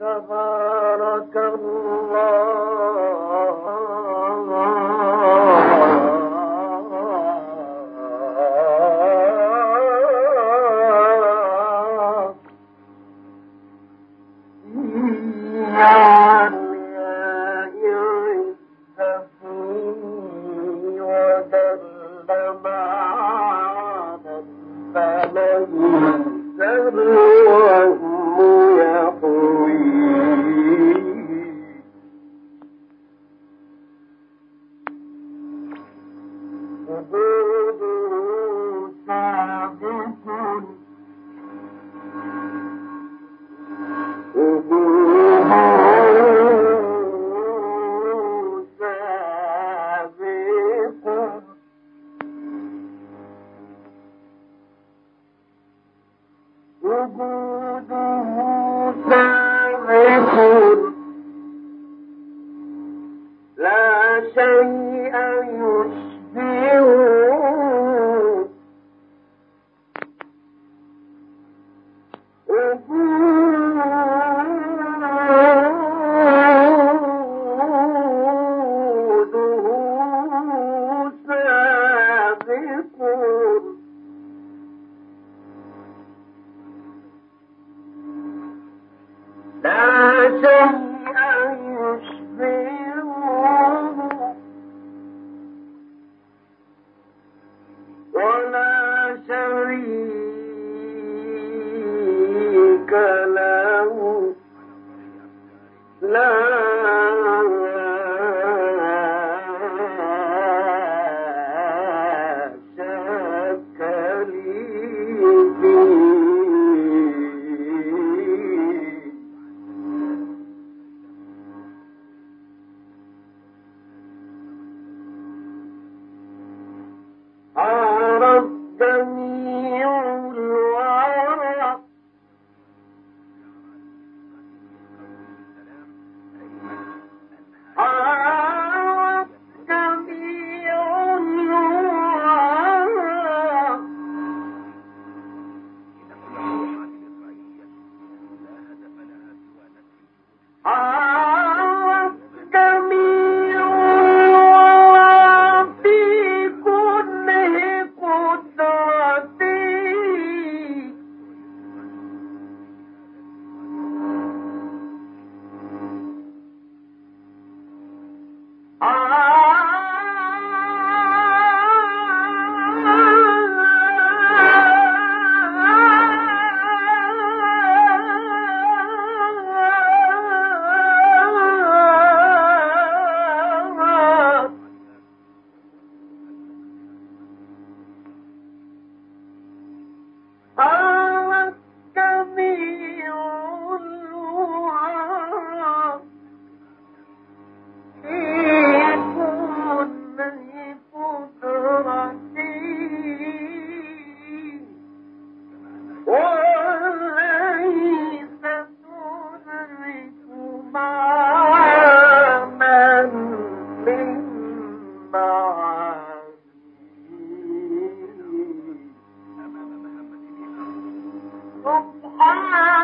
تبارك الله. Mm-hmm. لا شيء لا سبحانه